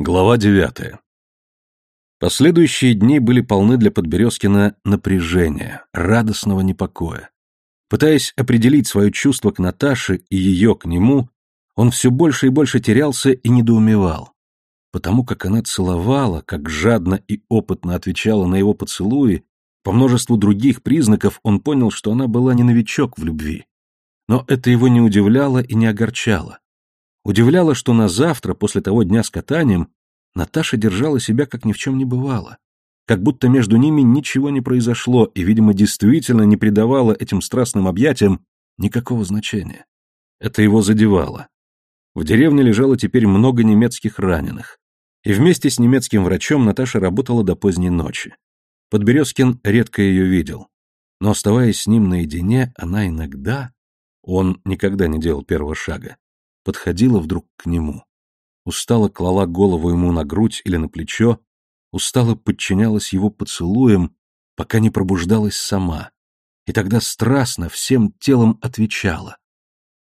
Глава девятая. Последующие дни были полны для Подберезкина напряжения, радостного непокоя. Пытаясь определить свое чувство к Наташе и ее к нему, он все больше и больше терялся и недоумевал. Потому как она целовала, как жадно и опытно отвечала на его поцелуи, по множеству других признаков он понял, что она была не новичок в любви. Но это его не удивляло и не огорчало. Удивляло, что на завтра, после того дня с катанием, Наташа держала себя, как ни в чем не бывало. Как будто между ними ничего не произошло и, видимо, действительно не придавала этим страстным объятиям никакого значения. Это его задевало. В деревне лежало теперь много немецких раненых. И вместе с немецким врачом Наташа работала до поздней ночи. Подберезкин редко ее видел. Но оставаясь с ним наедине, она иногда... Он никогда не делал первого шага подходила вдруг к нему. Устало клала голову ему на грудь или на плечо, устало подчинялась его поцелуям, пока не пробуждалась сама. И тогда страстно всем телом отвечала.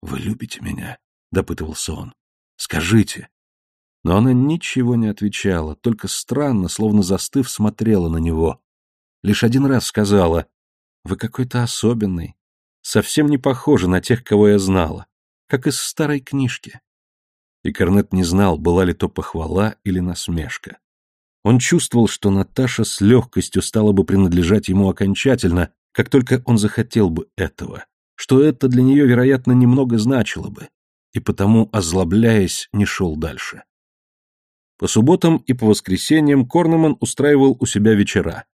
«Вы любите меня?» — допытывался он. «Скажите». Но она ничего не отвечала, только странно, словно застыв, смотрела на него. Лишь один раз сказала, «Вы какой-то особенный, совсем не похожи на тех, кого я знала как из старой книжки. И Корнет не знал, была ли то похвала или насмешка. Он чувствовал, что Наташа с легкостью стала бы принадлежать ему окончательно, как только он захотел бы этого, что это для нее, вероятно, немного значило бы, и потому, озлобляясь, не шел дальше. По субботам и по воскресеньям Корнеман устраивал у себя вечера.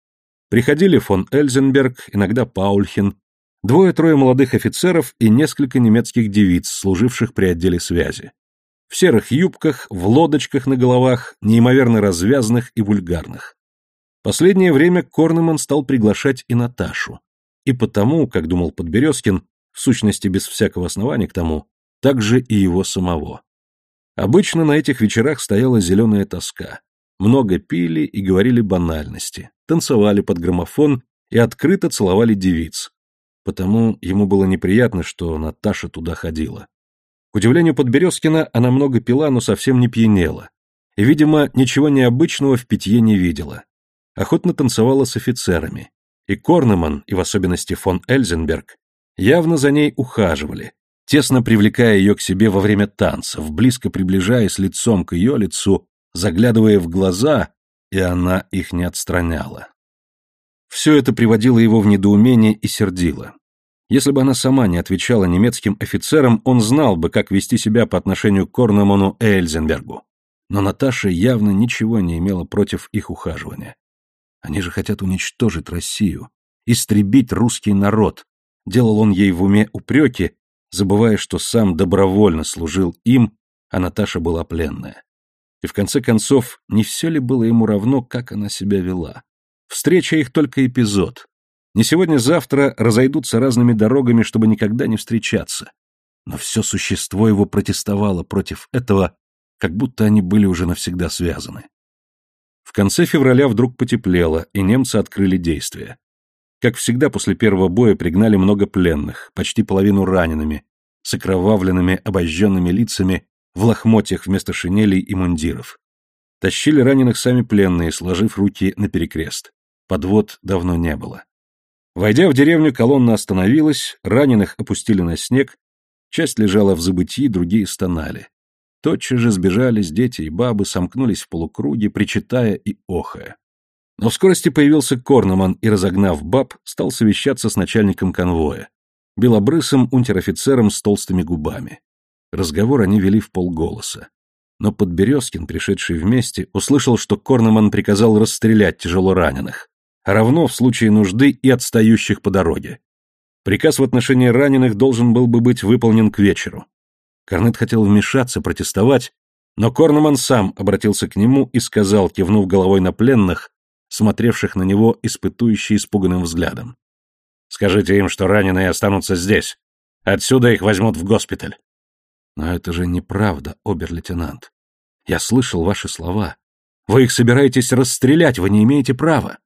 Приходили фон Эльзенберг, иногда Паульхен, Двое-трое молодых офицеров и несколько немецких девиц, служивших при отделе связи. В серых юбках, в лодочках на головах, неимоверно развязных и вульгарных. Последнее время Корнеман стал приглашать и Наташу. И потому, как думал Подберезкин, в сущности без всякого основания к тому, также и его самого. Обычно на этих вечерах стояла зеленая тоска. Много пили и говорили банальности, танцевали под граммофон и открыто целовали девиц, Потому ему было неприятно, что Наташа туда ходила. К удивлению Подберезкина, она много пила, но совсем не пьянела. И, видимо, ничего необычного в питье не видела. Охотно танцевала с офицерами. И Корнеман, и в особенности фон Эльзенберг, явно за ней ухаживали, тесно привлекая ее к себе во время танцев, близко приближаясь лицом к ее лицу, заглядывая в глаза, и она их не отстраняла. Все это приводило его в недоумение и сердило. Если бы она сама не отвечала немецким офицерам, он знал бы, как вести себя по отношению к Корнеману Эльзенбергу. Но Наташа явно ничего не имела против их ухаживания. Они же хотят уничтожить Россию, истребить русский народ. Делал он ей в уме упреки, забывая, что сам добровольно служил им, а Наташа была пленная. И в конце концов, не все ли было ему равно, как она себя вела? Встреча их только эпизод. Не сегодня-завтра разойдутся разными дорогами, чтобы никогда не встречаться. Но все существо его протестовало против этого, как будто они были уже навсегда связаны. В конце февраля вдруг потеплело, и немцы открыли действия. Как всегда, после первого боя пригнали много пленных, почти половину ранеными, с окровавленными, обожженными лицами, в лохмотьях вместо шинелей и мундиров. Тащили раненых сами пленные, сложив руки наперекрест. Подвод давно не было. Войдя в деревню, колонна остановилась, раненых опустили на снег, часть лежала в забытии, другие стонали. Тотчас же сбежались дети и бабы, сомкнулись в полукруге, причитая и охая. Но в скорости появился Корнеман и, разогнав баб, стал совещаться с начальником конвоя, белобрысым унтер-офицером с толстыми губами. Разговор они вели в полголоса. Но Подберезкин, пришедший вместе, услышал, что Корнеман приказал расстрелять тяжело раненых равно в случае нужды и отстающих по дороге. Приказ в отношении раненых должен был бы быть выполнен к вечеру. Корнет хотел вмешаться, протестовать, но Корнеман сам обратился к нему и сказал, кивнув головой на пленных, смотревших на него испытующий испуганным взглядом. «Скажите им, что раненые останутся здесь. Отсюда их возьмут в госпиталь». «Но это же неправда, обер-лейтенант. Я слышал ваши слова. Вы их собираетесь расстрелять, вы не имеете права».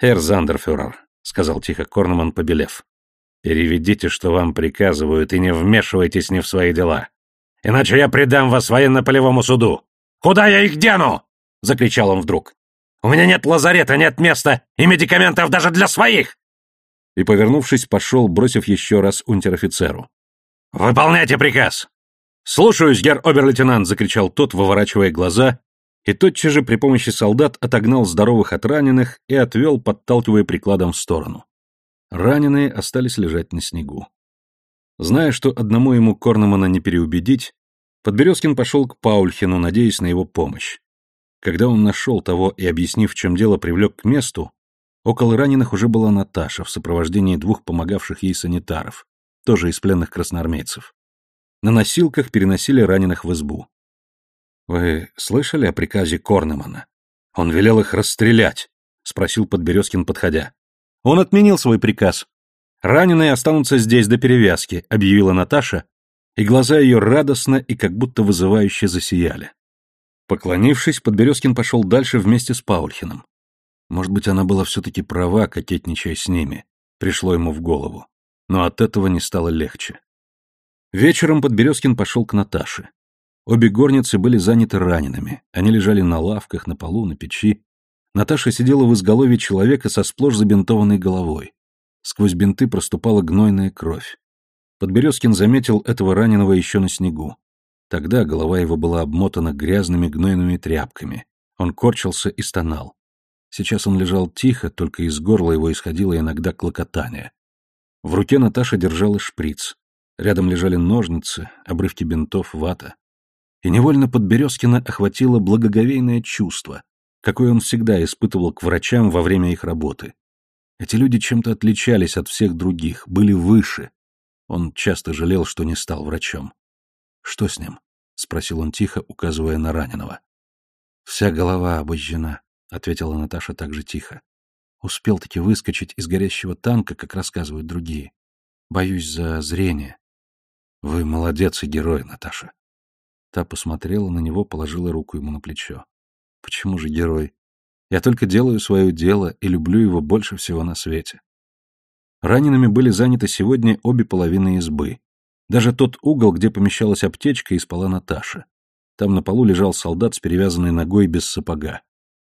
«Эрр Зандерфюрер», — сказал тихо Корнман, побелев, — «переведите, что вам приказывают, и не вмешивайтесь ни в свои дела. Иначе я предам вас военно-полевому суду. Куда я их дену?» — закричал он вдруг. «У меня нет лазарета, нет места и медикаментов даже для своих!» И, повернувшись, пошел, бросив еще раз унтер-офицеру. «Выполняйте приказ!» «Слушаюсь, герр обер-лейтенант!» — закричал тот, выворачивая глаза, и тотчас же при помощи солдат отогнал здоровых от раненых и отвел, подталкивая прикладом в сторону. Раненые остались лежать на снегу. Зная, что одному ему Корнемана не переубедить, Подберезкин пошел к Паульхину, надеясь на его помощь. Когда он нашел того и, объяснив, в чем дело, привлек к месту, около раненых уже была Наташа в сопровождении двух помогавших ей санитаров, тоже из пленных красноармейцев. На носилках переносили раненых в избу. «Вы слышали о приказе Корнемана? Он велел их расстрелять», — спросил Подберезкин, подходя. «Он отменил свой приказ. Раненые останутся здесь до перевязки», — объявила Наташа, и глаза ее радостно и как будто вызывающе засияли. Поклонившись, Подберезкин пошел дальше вместе с Паульхиным. Может быть, она была все-таки права, кокетничая с ними, пришло ему в голову. Но от этого не стало легче. Вечером Подберезкин пошел к Наташе. Обе горницы были заняты ранеными. Они лежали на лавках, на полу, на печи. Наташа сидела в изголовье человека со сплошь забинтованной головой. Сквозь бинты проступала гнойная кровь. Подберезкин заметил этого раненого еще на снегу. Тогда голова его была обмотана грязными гнойными тряпками. Он корчился и стонал. Сейчас он лежал тихо, только из горла его исходило иногда клокотание. В руке Наташа держала шприц. Рядом лежали ножницы, обрывки бинтов, вата. И невольно Подберезкина охватило благоговейное чувство, какое он всегда испытывал к врачам во время их работы. Эти люди чем-то отличались от всех других, были выше, он часто жалел, что не стал врачом. «Что с ним?» — спросил он тихо, указывая на раненого. «Вся голова обожжена», — ответила Наташа также тихо. «Успел-таки выскочить из горящего танка, как рассказывают другие. Боюсь за зрение». «Вы молодец и герой, Наташа». Та посмотрела на него, положила руку ему на плечо. «Почему же герой? Я только делаю свое дело и люблю его больше всего на свете. Ранеными были заняты сегодня обе половины избы. Даже тот угол, где помещалась аптечка, и спала Наташа. Там на полу лежал солдат с перевязанной ногой без сапога.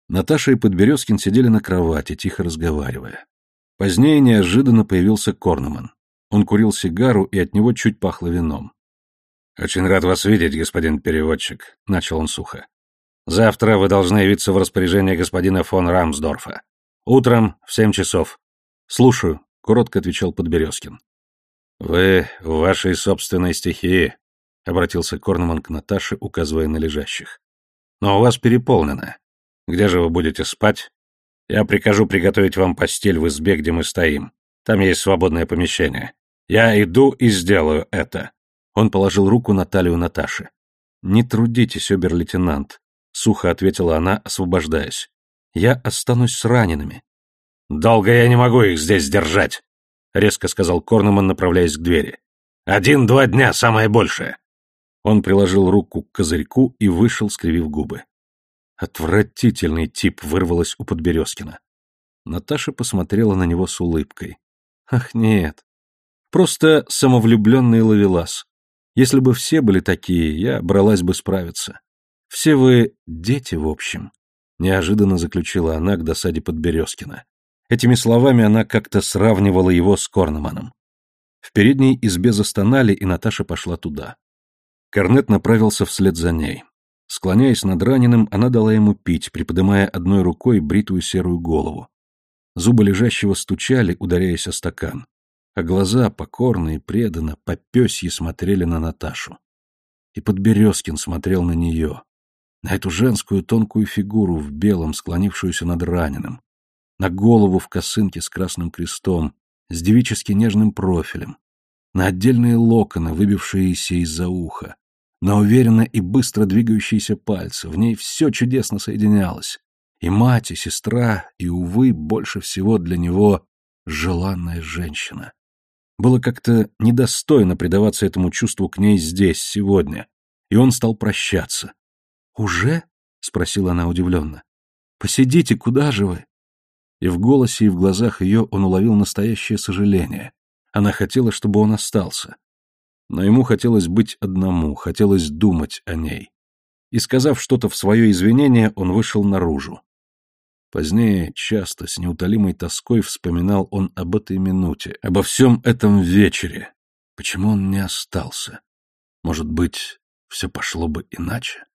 Наташа и Подберезкин сидели на кровати, тихо разговаривая. Позднее неожиданно появился Корнеман. Он курил сигару, и от него чуть пахло вином. «Очень рад вас видеть, господин переводчик», — начал он сухо. «Завтра вы должны явиться в распоряжение господина фон Рамсдорфа. Утром в семь часов». «Слушаю», коротко отвечал Подберезкин. «Вы в вашей собственной стихии», — обратился Корнеман к Наташе, указывая на лежащих. «Но у вас переполнено. Где же вы будете спать? Я прикажу приготовить вам постель в избе, где мы стоим. Там есть свободное помещение. Я иду и сделаю это». Он положил руку на талию Наташи. «Не трудитесь, обер-лейтенант», — сухо ответила она, освобождаясь. «Я останусь с ранеными. «Долго я не могу их здесь держать», — резко сказал Корнеман, направляясь к двери. «Один-два дня, самое большее». Он приложил руку к козырьку и вышел, скривив губы. Отвратительный тип вырвалось у Подберезкина. Наташа посмотрела на него с улыбкой. «Ах, нет. Просто самовлюбленный ловелас. Если бы все были такие, я бралась бы справиться. Все вы дети, в общем», — неожиданно заключила она к досаде Подберезкина. Этими словами она как-то сравнивала его с Корнеманом. В передней избе застонали, и Наташа пошла туда. Корнет направился вслед за ней. Склоняясь над раненым, она дала ему пить, приподнимая одной рукой бритую серую голову. Зубы лежащего стучали, ударяясь о стакан, а глаза, покорно и преданно, по пёсье смотрели на Наташу. И Подберезкин смотрел на нее, на эту женскую тонкую фигуру в белом, склонившуюся над раненым, на голову в косынке с красным крестом, с девически нежным профилем, на отдельные локоны, выбившиеся из-за уха, на уверенно и быстро двигающиеся пальцы. В ней все чудесно соединялось. И мать, и сестра, и, увы, больше всего для него желанная женщина. Было как-то недостойно предаваться этому чувству к ней здесь, сегодня, и он стал прощаться. «Уже?» — спросила она удивленно. «Посидите, куда же вы?» и в голосе и в глазах ее он уловил настоящее сожаление. Она хотела, чтобы он остался. Но ему хотелось быть одному, хотелось думать о ней. и, сказав что-то в свое извинение, он вышел наружу. Позднее, часто, с неутолимой тоской вспоминал он об этой минуте, обо всем этом вечере. Почему он не остался? Может быть, все пошло бы иначе?